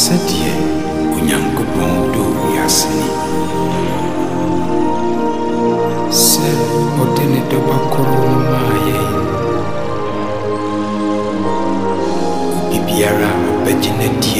sɛdeɛ onyankopɔn dɔɔ wiase ni sɛ ɔde ne dɔba korɔ no maa yɛn obi biara a ɔbɛgye n'adi